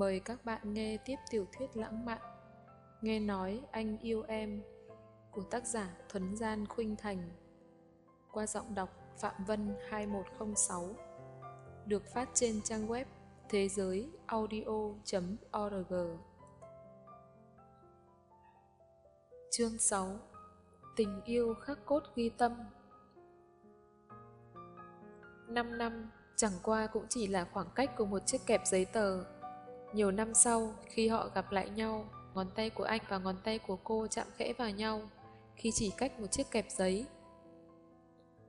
Mời các bạn nghe tiếp tiểu thuyết lãng mạn. Nghe nói anh yêu em, của tác giả Thuấn Gian Khuynh Thành. Qua giọng đọc Phạm Vân 2106 được phát trên trang web thế giới audio.org Chương 6 Tình yêu khắc cốt ghi tâm. 5 năm, chẳng qua cũng chỉ là khoảng cách của một chiếc kẹp giấy tờ nhiều năm sau, khi họ gặp lại nhau, ngón tay của anh và ngón tay của cô chạm khẽ vào nhau, khi chỉ cách một chiếc kẹp giấy.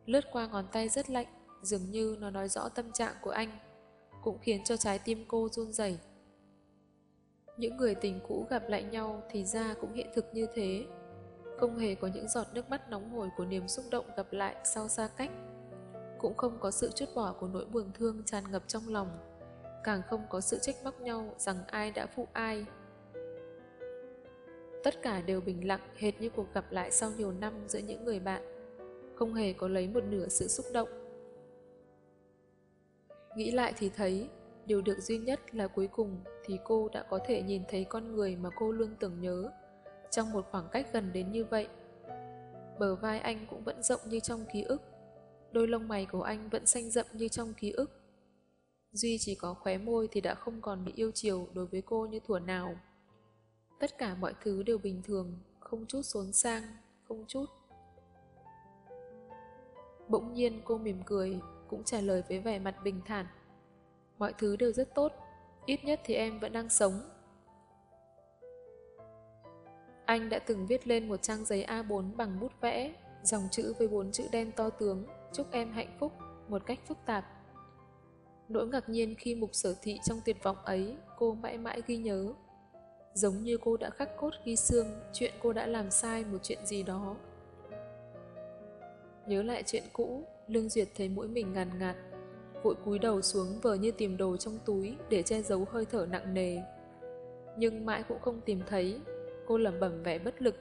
Lướt qua ngón tay rất lạnh, dường như nó nói rõ tâm trạng của anh, cũng khiến cho trái tim cô run rẩy. Những người tình cũ gặp lại nhau thì ra cũng hiện thực như thế. Không hề có những giọt nước mắt nóng hổi của niềm xúc động gặp lại sau xa cách. Cũng không có sự chút bỏ của nỗi buồn thương tràn ngập trong lòng càng không có sự trách móc nhau rằng ai đã phụ ai. Tất cả đều bình lặng hệt như cuộc gặp lại sau nhiều năm giữa những người bạn, không hề có lấy một nửa sự xúc động. Nghĩ lại thì thấy, điều được duy nhất là cuối cùng thì cô đã có thể nhìn thấy con người mà cô luôn tưởng nhớ, trong một khoảng cách gần đến như vậy. Bờ vai anh cũng vẫn rộng như trong ký ức, đôi lông mày của anh vẫn xanh rậm như trong ký ức. Duy chỉ có khóe môi thì đã không còn bị yêu chiều đối với cô như thuở nào. Tất cả mọi thứ đều bình thường, không chút xốn sang, không chút. Bỗng nhiên cô mỉm cười, cũng trả lời với vẻ mặt bình thản. Mọi thứ đều rất tốt, ít nhất thì em vẫn đang sống. Anh đã từng viết lên một trang giấy A4 bằng bút vẽ, dòng chữ với bốn chữ đen to tướng, chúc em hạnh phúc, một cách phức tạp. Nỗi ngạc nhiên khi mục sở thị trong tuyệt vọng ấy, cô mãi mãi ghi nhớ. Giống như cô đã khắc cốt ghi xương chuyện cô đã làm sai một chuyện gì đó. Nhớ lại chuyện cũ, Lương Duyệt thấy mũi mình ngàn ngạt, vội cúi đầu xuống vờ như tìm đồ trong túi để che giấu hơi thở nặng nề. Nhưng mãi cũng không tìm thấy, cô lẩm bẩm vẻ bất lực.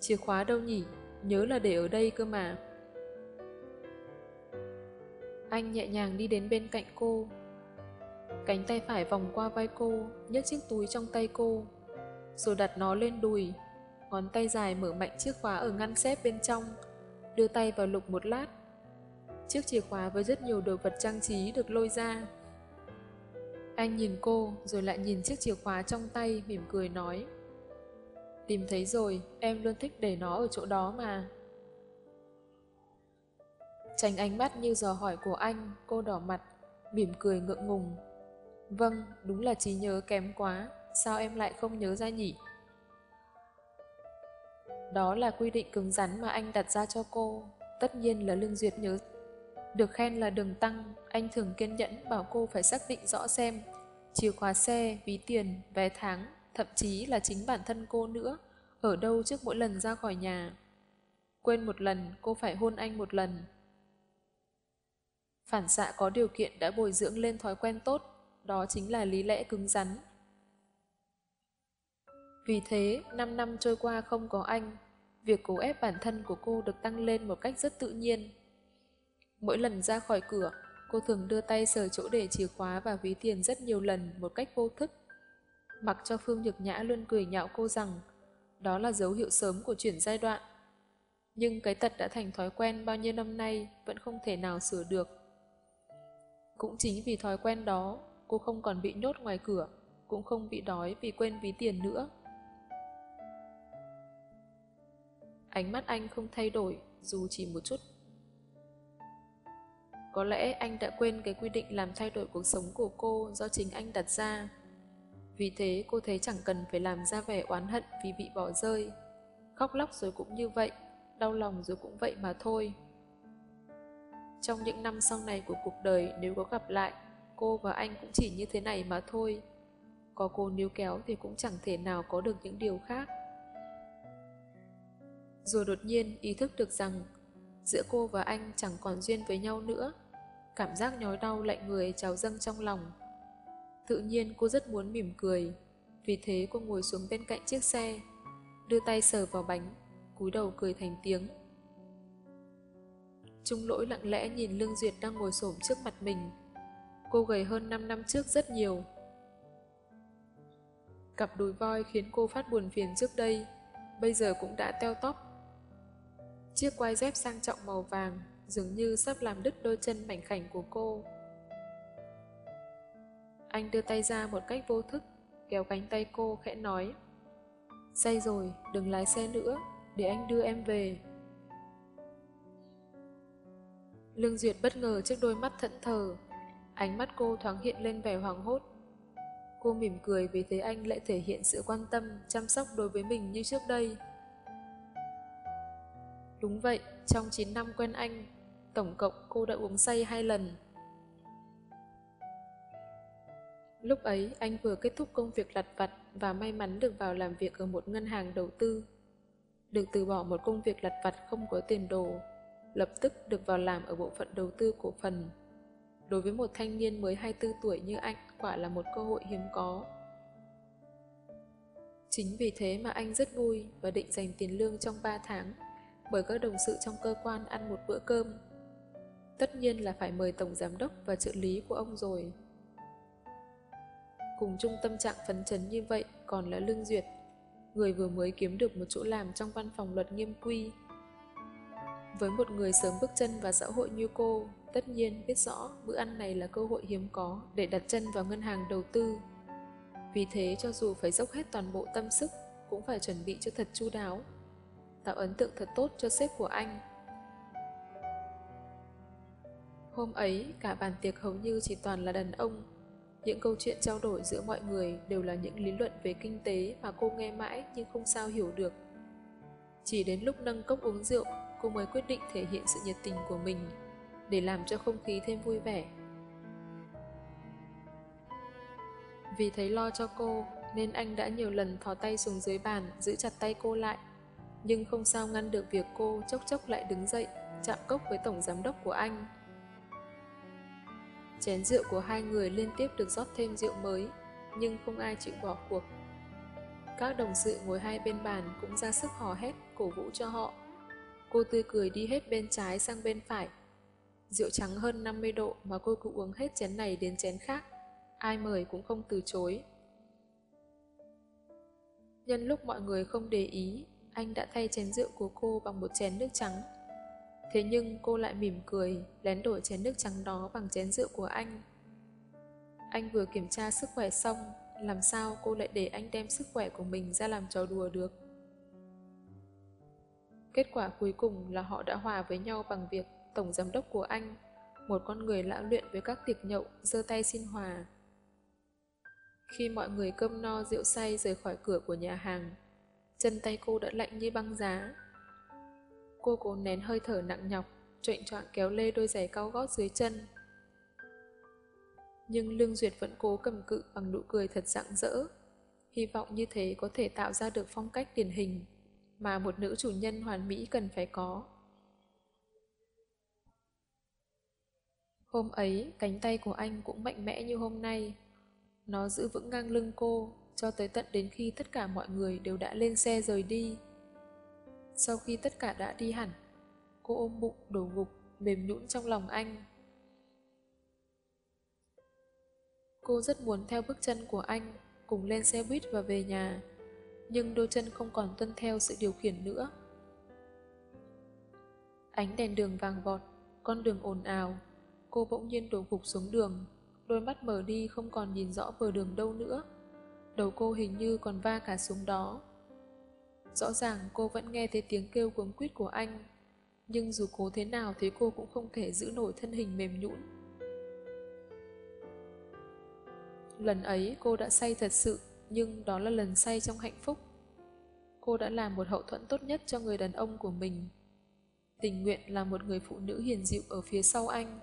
Chìa khóa đâu nhỉ? Nhớ là để ở đây cơ mà. Anh nhẹ nhàng đi đến bên cạnh cô. Cánh tay phải vòng qua vai cô, nhấc chiếc túi trong tay cô, rồi đặt nó lên đùi. Ngón tay dài mở mạnh chiếc khóa ở ngăn xếp bên trong, đưa tay vào lục một lát. Chiếc chìa khóa với rất nhiều đồ vật trang trí được lôi ra. Anh nhìn cô, rồi lại nhìn chiếc chìa khóa trong tay, mỉm cười nói. Tìm thấy rồi, em luôn thích để nó ở chỗ đó mà. Tránh ánh mắt như dò hỏi của anh, cô đỏ mặt, mỉm cười ngượng ngùng. Vâng, đúng là trí nhớ kém quá, sao em lại không nhớ ra nhỉ? Đó là quy định cứng rắn mà anh đặt ra cho cô, tất nhiên là Lương Duyệt nhớ. Được khen là đường tăng, anh thường kiên nhẫn bảo cô phải xác định rõ xem chìa khóa xe, ví tiền, vé tháng, thậm chí là chính bản thân cô nữa, ở đâu trước mỗi lần ra khỏi nhà. Quên một lần, cô phải hôn anh một lần, Phản xạ có điều kiện đã bồi dưỡng lên thói quen tốt, đó chính là lý lẽ cứng rắn. Vì thế, 5 năm trôi qua không có anh, việc cố ép bản thân của cô được tăng lên một cách rất tự nhiên. Mỗi lần ra khỏi cửa, cô thường đưa tay sờ chỗ để chìa khóa và ví tiền rất nhiều lần một cách vô thức. Mặc cho Phương Nhược Nhã luôn cười nhạo cô rằng đó là dấu hiệu sớm của chuyển giai đoạn. Nhưng cái tật đã thành thói quen bao nhiêu năm nay vẫn không thể nào sửa được. Cũng chính vì thói quen đó, cô không còn bị nhốt ngoài cửa, cũng không bị đói vì quên ví tiền nữa. Ánh mắt anh không thay đổi, dù chỉ một chút. Có lẽ anh đã quên cái quy định làm thay đổi cuộc sống của cô do chính anh đặt ra. Vì thế cô thấy chẳng cần phải làm ra vẻ oán hận vì bị bỏ rơi. Khóc lóc rồi cũng như vậy, đau lòng rồi cũng vậy mà thôi. Trong những năm sau này của cuộc đời nếu có gặp lại, cô và anh cũng chỉ như thế này mà thôi. Có cô níu kéo thì cũng chẳng thể nào có được những điều khác. Rồi đột nhiên ý thức được rằng giữa cô và anh chẳng còn duyên với nhau nữa. Cảm giác nhói đau lạnh người trào dâng trong lòng. Tự nhiên cô rất muốn mỉm cười, vì thế cô ngồi xuống bên cạnh chiếc xe, đưa tay sờ vào bánh, cúi đầu cười thành tiếng. Trung lỗi lặng lẽ nhìn Lương Duyệt đang ngồi xổm trước mặt mình. Cô gầy hơn 5 năm trước rất nhiều. Cặp đùi voi khiến cô phát buồn phiền trước đây, bây giờ cũng đã teo tóc. Chiếc quai dép sang trọng màu vàng dường như sắp làm đứt đôi chân mảnh khảnh của cô. Anh đưa tay ra một cách vô thức, kéo cánh tay cô khẽ nói Say rồi, đừng lái xe nữa, để anh đưa em về. Lương Duyệt bất ngờ trước đôi mắt thẫn thờ, ánh mắt cô thoáng hiện lên vẻ hoảng hốt. Cô mỉm cười vì thấy anh lại thể hiện sự quan tâm, chăm sóc đối với mình như trước đây. Đúng vậy, trong 9 năm quen anh, tổng cộng cô đã uống say hai lần. Lúc ấy, anh vừa kết thúc công việc lặt vặt và may mắn được vào làm việc ở một ngân hàng đầu tư. Được từ bỏ một công việc lặt vặt không có tiền đồ, lập tức được vào làm ở bộ phận đầu tư cổ phần. Đối với một thanh niên mới 24 tuổi như anh, quả là một cơ hội hiếm có. Chính vì thế mà anh rất vui và định dành tiền lương trong 3 tháng, bởi các đồng sự trong cơ quan ăn một bữa cơm. Tất nhiên là phải mời tổng giám đốc và trợ lý của ông rồi. Cùng chung tâm trạng phấn chấn như vậy còn là Lương Duyệt, người vừa mới kiếm được một chỗ làm trong văn phòng luật nghiêm quy. Với một người sớm bước chân vào xã hội như cô, tất nhiên biết rõ bữa ăn này là cơ hội hiếm có để đặt chân vào ngân hàng đầu tư. Vì thế cho dù phải dốc hết toàn bộ tâm sức, cũng phải chuẩn bị cho thật chu đáo, tạo ấn tượng thật tốt cho sếp của anh. Hôm ấy, cả bàn tiệc hầu như chỉ toàn là đàn ông, những câu chuyện trao đổi giữa mọi người đều là những lý luận về kinh tế mà cô nghe mãi nhưng không sao hiểu được. Chỉ đến lúc nâng cốc uống rượu, cô mới quyết định thể hiện sự nhiệt tình của mình để làm cho không khí thêm vui vẻ. Vì thấy lo cho cô nên anh đã nhiều lần thò tay xuống dưới bàn giữ chặt tay cô lại nhưng không sao ngăn được việc cô chốc chốc lại đứng dậy chạm cốc với tổng giám đốc của anh. Chén rượu của hai người liên tiếp được rót thêm rượu mới, nhưng không ai chịu bỏ cuộc. Các đồng sự ngồi hai bên bàn cũng ra sức hò hét, cổ vũ cho họ. Cô tươi cười đi hết bên trái sang bên phải. Rượu trắng hơn 50 độ mà cô cứ uống hết chén này đến chén khác. Ai mời cũng không từ chối. Nhân lúc mọi người không để ý, anh đã thay chén rượu của cô bằng một chén nước trắng. Thế nhưng cô lại mỉm cười, lén đổi chén nước trắng đó bằng chén rượu của anh. Anh vừa kiểm tra sức khỏe xong, làm sao cô lại để anh đem sức khỏe của mình ra làm trò đùa được. Kết quả cuối cùng là họ đã hòa với nhau bằng việc tổng giám đốc của anh, một con người lão luyện với các tiệc nhậu, giơ tay xin hòa. Khi mọi người cơm no rượu say rời khỏi cửa của nhà hàng, chân tay cô đã lạnh như băng giá, Cô cố nén hơi thở nặng nhọc, trệnh trọn kéo lê đôi giày cao gót dưới chân. Nhưng Lương Duyệt vẫn cố cầm cự bằng nụ cười thật rạng rỡ. Hy vọng như thế có thể tạo ra được phong cách điển hình mà một nữ chủ nhân hoàn mỹ cần phải có. Hôm ấy, cánh tay của anh cũng mạnh mẽ như hôm nay. Nó giữ vững ngang lưng cô, cho tới tận đến khi tất cả mọi người đều đã lên xe rời đi. Sau khi tất cả đã đi hẳn, cô ôm bụng đổ gục, mềm nhũn trong lòng anh. Cô rất muốn theo bước chân của anh, cùng lên xe buýt và về nhà, nhưng đôi chân không còn tuân theo sự điều khiển nữa. Ánh đèn đường vàng vọt, con đường ồn ào, cô bỗng nhiên đổ gục xuống đường, đôi mắt mở đi không còn nhìn rõ bờ đường đâu nữa. Đầu cô hình như còn va cả xuống đó. Rõ ràng cô vẫn nghe thấy tiếng kêu cuống quýt của anh, nhưng dù cố thế nào thì cô cũng không thể giữ nổi thân hình mềm nhũn. Lần ấy cô đã say thật sự, nhưng đó là lần say trong hạnh phúc. Cô đã làm một hậu thuẫn tốt nhất cho người đàn ông của mình. Tình nguyện là một người phụ nữ hiền dịu ở phía sau anh.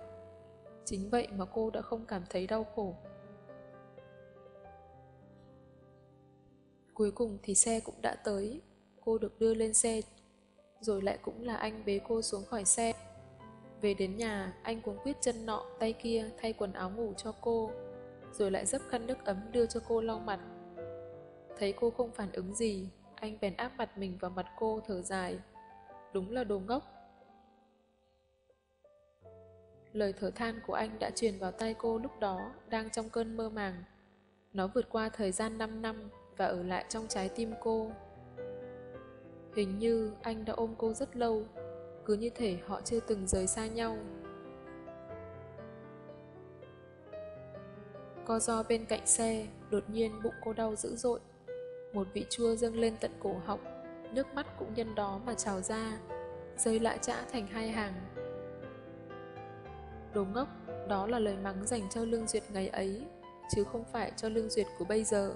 Chính vậy mà cô đã không cảm thấy đau khổ. Cuối cùng thì xe cũng đã tới cô được đưa lên xe, rồi lại cũng là anh bế cô xuống khỏi xe. Về đến nhà, anh cuống quyết chân nọ, tay kia thay quần áo ngủ cho cô, rồi lại dấp khăn nước ấm đưa cho cô lau mặt. Thấy cô không phản ứng gì, anh bèn áp mặt mình vào mặt cô thở dài. Đúng là đồ ngốc. Lời thở than của anh đã truyền vào tay cô lúc đó, đang trong cơn mơ màng. Nó vượt qua thời gian 5 năm và ở lại trong trái tim cô. Hình như anh đã ôm cô rất lâu, cứ như thể họ chưa từng rời xa nhau. Co do bên cạnh xe, đột nhiên bụng cô đau dữ dội. Một vị chua dâng lên tận cổ họng, nước mắt cũng nhân đó mà trào ra, rơi lại trã thành hai hàng. Đồ ngốc, đó là lời mắng dành cho Lương Duyệt ngày ấy, chứ không phải cho Lương Duyệt của bây giờ.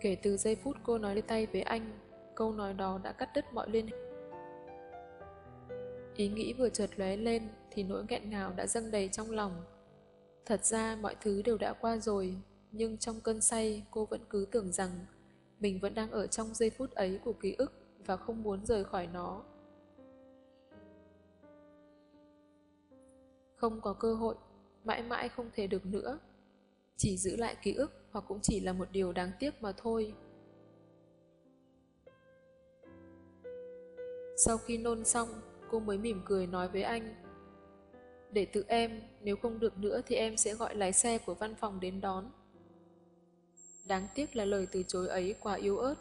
Kể từ giây phút cô nói lên tay với anh, câu nói đó đã cắt đứt mọi liên hệ. Ý nghĩ vừa chợt lóe lên thì nỗi nghẹn ngào đã dâng đầy trong lòng. Thật ra mọi thứ đều đã qua rồi, nhưng trong cơn say cô vẫn cứ tưởng rằng mình vẫn đang ở trong giây phút ấy của ký ức và không muốn rời khỏi nó. Không có cơ hội, mãi mãi không thể được nữa. Chỉ giữ lại ký ức hoặc cũng chỉ là một điều đáng tiếc mà thôi. Sau khi nôn xong, cô mới mỉm cười nói với anh. Để tự em, nếu không được nữa thì em sẽ gọi lái xe của văn phòng đến đón. Đáng tiếc là lời từ chối ấy quá yếu ớt.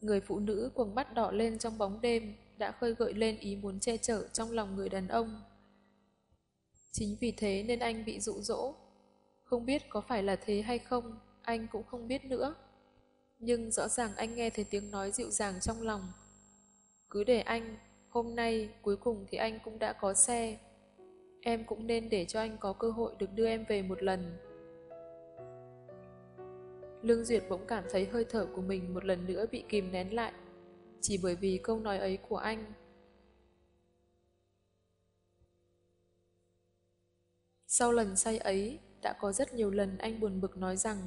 Người phụ nữ cuồng mắt đỏ lên trong bóng đêm đã khơi gợi lên ý muốn che chở trong lòng người đàn ông. Chính vì thế nên anh bị dụ dỗ. Không biết có phải là thế hay không, anh cũng không biết nữa. Nhưng rõ ràng anh nghe thấy tiếng nói dịu dàng trong lòng. Cứ để anh, hôm nay cuối cùng thì anh cũng đã có xe. Em cũng nên để cho anh có cơ hội được đưa em về một lần. Lương Duyệt bỗng cảm thấy hơi thở của mình một lần nữa bị kìm nén lại, chỉ bởi vì câu nói ấy của anh. Sau lần say ấy, đã có rất nhiều lần anh buồn bực nói rằng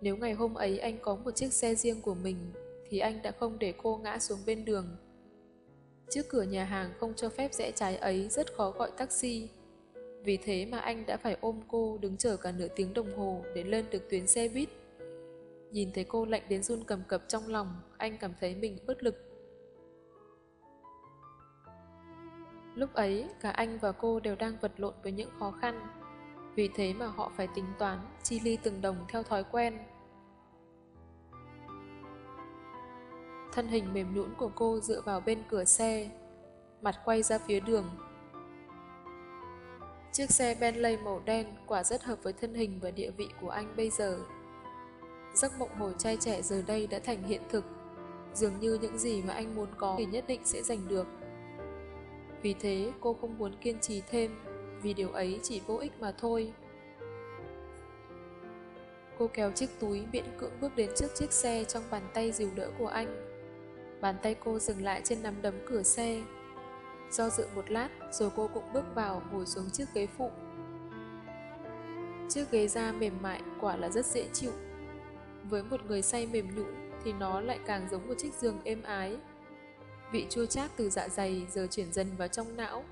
nếu ngày hôm ấy anh có một chiếc xe riêng của mình thì anh đã không để cô ngã xuống bên đường. Trước cửa nhà hàng không cho phép rẽ trái ấy rất khó gọi taxi. Vì thế mà anh đã phải ôm cô đứng chờ cả nửa tiếng đồng hồ để lên được tuyến xe buýt. Nhìn thấy cô lạnh đến run cầm cập trong lòng, anh cảm thấy mình bất lực. Lúc ấy, cả anh và cô đều đang vật lộn với những khó khăn. Vì thế mà họ phải tính toán, chi ly từng đồng theo thói quen. Thân hình mềm nhũn của cô dựa vào bên cửa xe, mặt quay ra phía đường. Chiếc xe Bentley màu đen quả rất hợp với thân hình và địa vị của anh bây giờ. Giấc mộng hồi trai trẻ giờ đây đã thành hiện thực, dường như những gì mà anh muốn có thì nhất định sẽ giành được. Vì thế cô không muốn kiên trì thêm, vì điều ấy chỉ vô ích mà thôi. Cô kéo chiếc túi miễn cưỡng bước đến trước chiếc xe trong bàn tay dìu đỡ của anh. Bàn tay cô dừng lại trên nắm đấm cửa xe. Do dự một lát rồi cô cũng bước vào ngồi xuống chiếc ghế phụ. Chiếc ghế da mềm mại quả là rất dễ chịu. Với một người say mềm nhũn thì nó lại càng giống một chiếc giường êm ái. Vị chua chát từ dạ dày giờ chuyển dần vào trong não,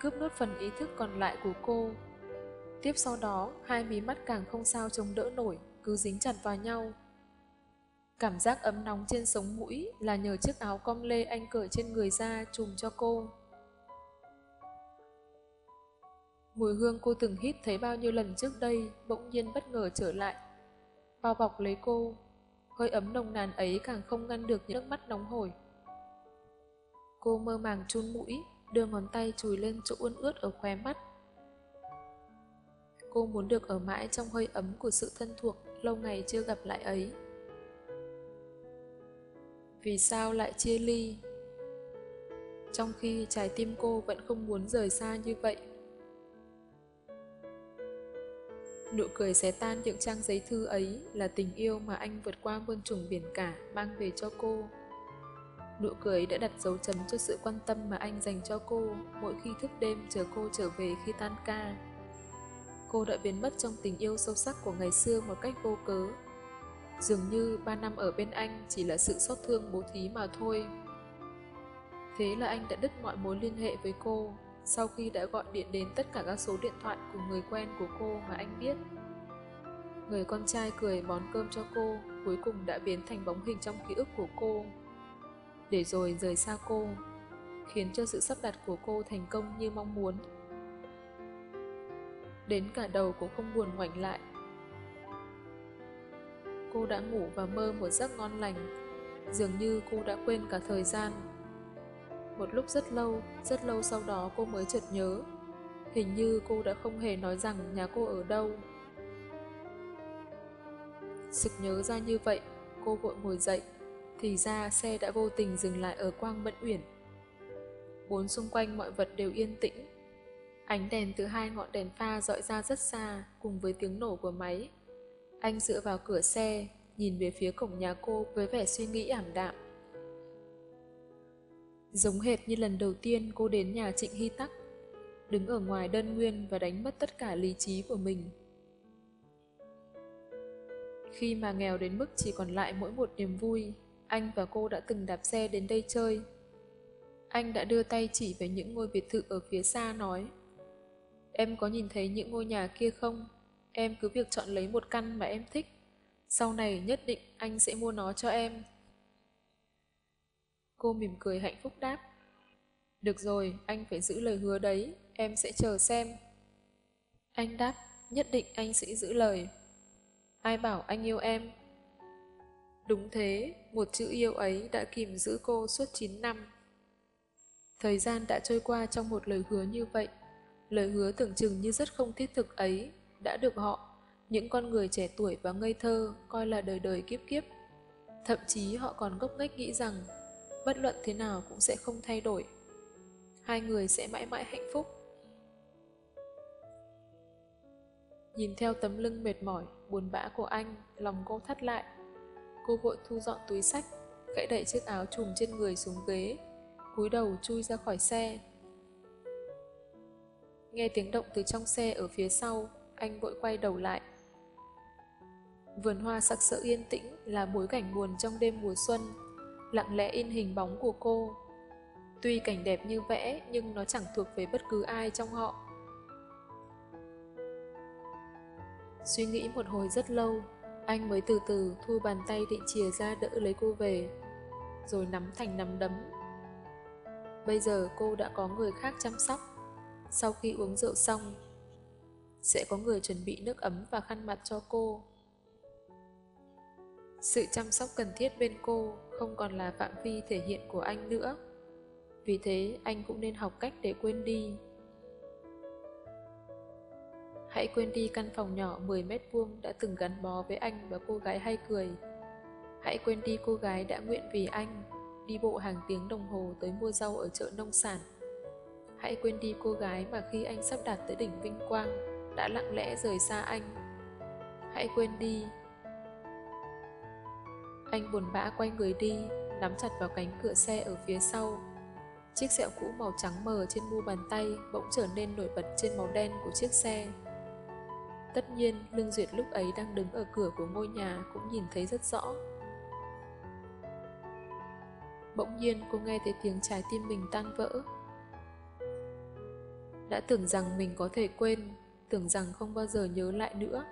cướp nốt phần ý thức còn lại của cô. Tiếp sau đó, hai mí mắt càng không sao chống đỡ nổi, cứ dính chặt vào nhau. Cảm giác ấm nóng trên sống mũi là nhờ chiếc áo com lê anh cởi trên người ra trùm cho cô. Mùi hương cô từng hít thấy bao nhiêu lần trước đây bỗng nhiên bất ngờ trở lại. Bao bọc lấy cô, hơi ấm nồng nàn ấy càng không ngăn được những nước mắt nóng hổi. Cô mơ màng chun mũi, đưa ngón tay chùi lên chỗ ươn ướt ở khóe mắt. Cô muốn được ở mãi trong hơi ấm của sự thân thuộc lâu ngày chưa gặp lại ấy. Vì sao lại chia ly? Trong khi trái tim cô vẫn không muốn rời xa như vậy. Nụ cười xé tan những trang giấy thư ấy là tình yêu mà anh vượt qua muôn trùng biển cả mang về cho cô. Nụ cười đã đặt dấu chấm cho sự quan tâm mà anh dành cho cô mỗi khi thức đêm chờ cô trở về khi tan ca. Cô đã biến mất trong tình yêu sâu sắc của ngày xưa một cách vô cớ. Dường như ba năm ở bên anh chỉ là sự xót thương bố thí mà thôi. Thế là anh đã đứt mọi mối liên hệ với cô sau khi đã gọi điện đến tất cả các số điện thoại của người quen của cô mà anh biết. Người con trai cười bón cơm cho cô cuối cùng đã biến thành bóng hình trong ký ức của cô để rồi rời xa cô, khiến cho sự sắp đặt của cô thành công như mong muốn. đến cả đầu cũng không buồn ngoảnh lại. Cô đã ngủ và mơ một giấc ngon lành, dường như cô đã quên cả thời gian. Một lúc rất lâu, rất lâu sau đó cô mới chợt nhớ, hình như cô đã không hề nói rằng nhà cô ở đâu. Sực nhớ ra như vậy, cô vội ngồi dậy, thì ra xe đã vô tình dừng lại ở Quang Mẫn Uyển. Bốn xung quanh mọi vật đều yên tĩnh. Ánh đèn từ hai ngọn đèn pha dọi ra rất xa cùng với tiếng nổ của máy. Anh dựa vào cửa xe, nhìn về phía cổng nhà cô với vẻ suy nghĩ ảm đạm. Giống hệt như lần đầu tiên cô đến nhà Trịnh Hy Tắc, đứng ở ngoài đơn nguyên và đánh mất tất cả lý trí của mình. Khi mà nghèo đến mức chỉ còn lại mỗi một niềm vui, anh và cô đã từng đạp xe đến đây chơi. Anh đã đưa tay chỉ về những ngôi biệt thự ở phía xa nói Em có nhìn thấy những ngôi nhà kia không? Em cứ việc chọn lấy một căn mà em thích. Sau này nhất định anh sẽ mua nó cho em. Cô mỉm cười hạnh phúc đáp. Được rồi, anh phải giữ lời hứa đấy, em sẽ chờ xem. Anh đáp, nhất định anh sẽ giữ lời. Ai bảo anh yêu em? Đúng thế, một chữ yêu ấy đã kìm giữ cô suốt 9 năm. Thời gian đã trôi qua trong một lời hứa như vậy. Lời hứa tưởng chừng như rất không thiết thực ấy, đã được họ, những con người trẻ tuổi và ngây thơ, coi là đời đời kiếp kiếp. Thậm chí họ còn gốc nghếch nghĩ rằng, bất luận thế nào cũng sẽ không thay đổi. Hai người sẽ mãi mãi hạnh phúc. Nhìn theo tấm lưng mệt mỏi, buồn bã của anh, lòng cô thắt lại. Cô vội thu dọn túi sách, gãy đẩy chiếc áo trùm trên người xuống ghế, cúi đầu chui ra khỏi xe. Nghe tiếng động từ trong xe ở phía sau, anh vội quay đầu lại. Vườn hoa sặc sỡ yên tĩnh là bối cảnh buồn trong đêm mùa xuân, lặng lẽ in hình bóng của cô. Tuy cảnh đẹp như vẽ nhưng nó chẳng thuộc về bất cứ ai trong họ. Suy nghĩ một hồi rất lâu, anh mới từ từ thu bàn tay định chìa ra đỡ lấy cô về, rồi nắm thành nắm đấm. Bây giờ cô đã có người khác chăm sóc. Sau khi uống rượu xong, sẽ có người chuẩn bị nước ấm và khăn mặt cho cô. Sự chăm sóc cần thiết bên cô không còn là phạm vi thể hiện của anh nữa. Vì thế, anh cũng nên học cách để quên đi. Hãy quên đi căn phòng nhỏ 10 mét vuông đã từng gắn bó với anh và cô gái hay cười. Hãy quên đi cô gái đã nguyện vì anh, đi bộ hàng tiếng đồng hồ tới mua rau ở chợ nông sản. Hãy quên đi cô gái mà khi anh sắp đạt tới đỉnh vinh quang đã lặng lẽ rời xa anh. Hãy quên đi. Anh buồn bã quay người đi, nắm chặt vào cánh cửa xe ở phía sau. Chiếc sẹo cũ màu trắng mờ trên mu bàn tay bỗng trở nên nổi bật trên màu đen của chiếc xe. Tất nhiên, Lương Duyệt lúc ấy đang đứng ở cửa của ngôi nhà cũng nhìn thấy rất rõ. Bỗng nhiên cô nghe thấy tiếng trái tim mình tan vỡ. Đã tưởng rằng mình có thể quên, tưởng rằng không bao giờ nhớ lại nữa.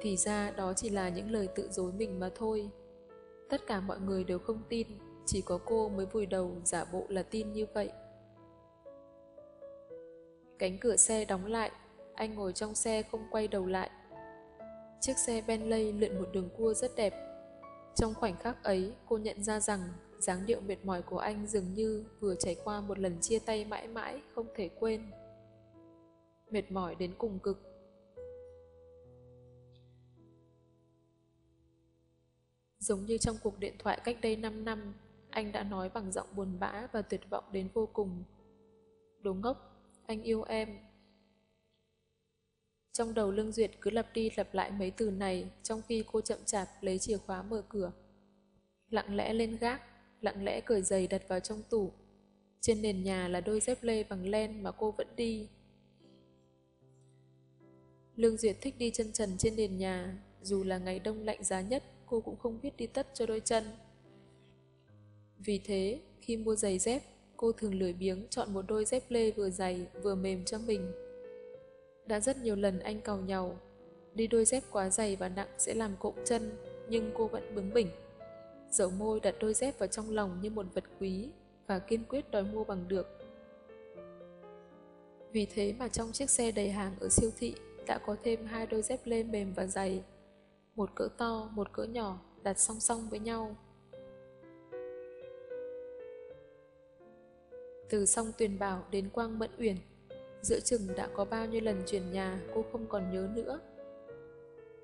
Thì ra đó chỉ là những lời tự dối mình mà thôi. Tất cả mọi người đều không tin, chỉ có cô mới vùi đầu giả bộ là tin như vậy. Cánh cửa xe đóng lại, anh ngồi trong xe không quay đầu lại. Chiếc xe Bentley lượn một đường cua rất đẹp. Trong khoảnh khắc ấy, cô nhận ra rằng dáng điệu mệt mỏi của anh dường như vừa trải qua một lần chia tay mãi mãi không thể quên. Mệt mỏi đến cùng cực. Giống như trong cuộc điện thoại cách đây 5 năm, anh đã nói bằng giọng buồn bã và tuyệt vọng đến vô cùng. Đồ ngốc, anh yêu em. Trong đầu Lương Duyệt cứ lặp đi lặp lại mấy từ này trong khi cô chậm chạp lấy chìa khóa mở cửa. Lặng lẽ lên gác, lặng lẽ cởi giày đặt vào trong tủ. Trên nền nhà là đôi dép lê bằng len mà cô vẫn đi. Lương Duyệt thích đi chân trần trên nền nhà, dù là ngày đông lạnh giá nhất, cô cũng không biết đi tất cho đôi chân. Vì thế, khi mua giày dép, cô thường lười biếng chọn một đôi dép lê vừa dày vừa mềm cho mình. Đã rất nhiều lần anh cầu nhau, đi đôi dép quá dày và nặng sẽ làm cộm chân, nhưng cô vẫn bướng bỉnh. Dẫu môi đặt đôi dép vào trong lòng như một vật quý và kiên quyết đòi mua bằng được. Vì thế mà trong chiếc xe đầy hàng ở siêu thị, đã có thêm hai đôi dép lê mềm và dày. Một cỡ to, một cỡ nhỏ, đặt song song với nhau. Từ song Tuyền Bảo đến Quang Mẫn Uyển, giữa chừng đã có bao nhiêu lần chuyển nhà cô không còn nhớ nữa.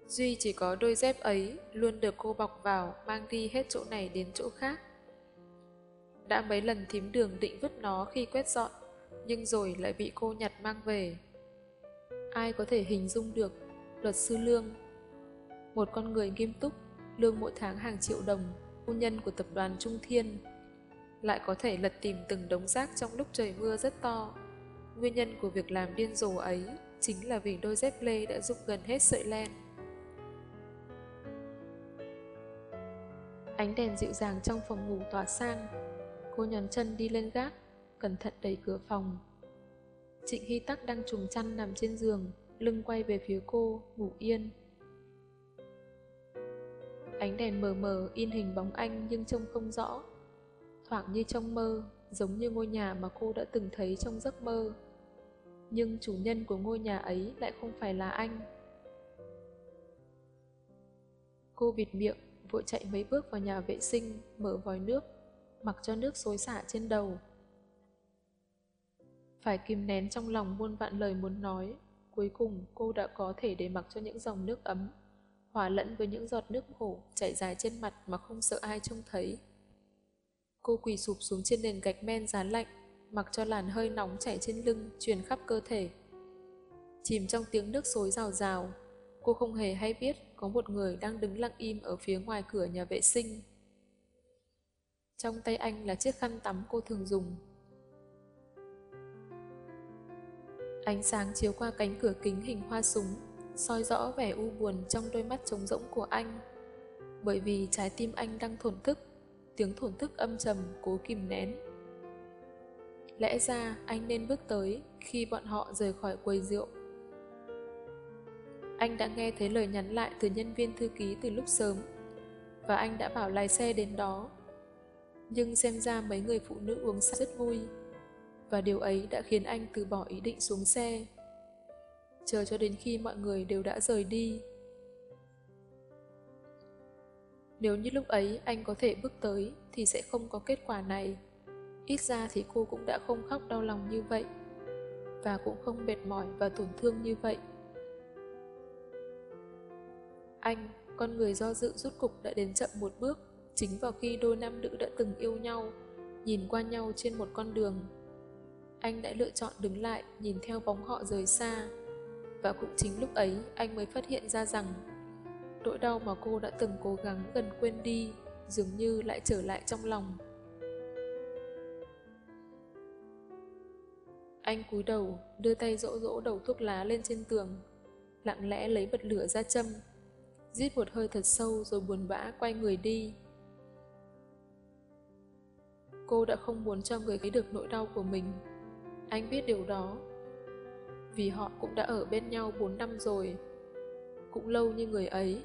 Duy chỉ có đôi dép ấy luôn được cô bọc vào mang đi hết chỗ này đến chỗ khác. Đã mấy lần thím đường định vứt nó khi quét dọn, nhưng rồi lại bị cô nhặt mang về. Ai có thể hình dung được luật sư Lương, một con người nghiêm túc, lương mỗi tháng hàng triệu đồng, phu nhân của tập đoàn Trung Thiên, lại có thể lật tìm từng đống rác trong lúc trời mưa rất to. Nguyên nhân của việc làm điên rồ ấy chính là vì đôi dép lê đã rụng gần hết sợi len. Ánh đèn dịu dàng trong phòng ngủ tỏa sang. Cô nhón chân đi lên gác, cẩn thận đẩy cửa phòng. Trịnh Hy Tắc đang trùng chăn nằm trên giường, lưng quay về phía cô, ngủ yên. Ánh đèn mờ mờ in hình bóng anh nhưng trông không rõ. Thoảng như trong mơ, giống như ngôi nhà mà cô đã từng thấy trong giấc mơ. Nhưng chủ nhân của ngôi nhà ấy lại không phải là anh. Cô bịt miệng, vội chạy mấy bước vào nhà vệ sinh, mở vòi nước, mặc cho nước xối xả trên đầu. Phải kìm nén trong lòng muôn vạn lời muốn nói, cuối cùng cô đã có thể để mặc cho những dòng nước ấm, hòa lẫn với những giọt nước hổ chảy dài trên mặt mà không sợ ai trông thấy. Cô quỳ sụp xuống trên nền gạch men giá lạnh, mặc cho làn hơi nóng chảy trên lưng truyền khắp cơ thể. Chìm trong tiếng nước xối rào rào, cô không hề hay biết có một người đang đứng lặng im ở phía ngoài cửa nhà vệ sinh. Trong tay anh là chiếc khăn tắm cô thường dùng. Ánh sáng chiếu qua cánh cửa kính hình hoa súng, soi rõ vẻ u buồn trong đôi mắt trống rỗng của anh. Bởi vì trái tim anh đang thổn thức, tiếng thổn thức âm trầm cố kìm nén. Lẽ ra anh nên bước tới khi bọn họ rời khỏi quầy rượu anh đã nghe thấy lời nhắn lại từ nhân viên thư ký từ lúc sớm, và anh đã bảo lái xe đến đó. Nhưng xem ra mấy người phụ nữ uống say rất vui, và điều ấy đã khiến anh từ bỏ ý định xuống xe. Chờ cho đến khi mọi người đều đã rời đi. Nếu như lúc ấy anh có thể bước tới thì sẽ không có kết quả này. Ít ra thì cô cũng đã không khóc đau lòng như vậy và cũng không mệt mỏi và tổn thương như vậy. Anh, con người do dự rút cục đã đến chậm một bước, chính vào khi đôi nam nữ đã từng yêu nhau, nhìn qua nhau trên một con đường. Anh đã lựa chọn đứng lại, nhìn theo bóng họ rời xa. Và cũng chính lúc ấy, anh mới phát hiện ra rằng nỗi đau mà cô đã từng cố gắng gần quên đi, dường như lại trở lại trong lòng. Anh cúi đầu, đưa tay rỗ rỗ đầu thuốc lá lên trên tường, lặng lẽ lấy bật lửa ra châm, Giết một hơi thật sâu rồi buồn bã quay người đi. Cô đã không muốn cho người thấy được nỗi đau của mình. Anh biết điều đó. Vì họ cũng đã ở bên nhau 4 năm rồi. Cũng lâu như người ấy.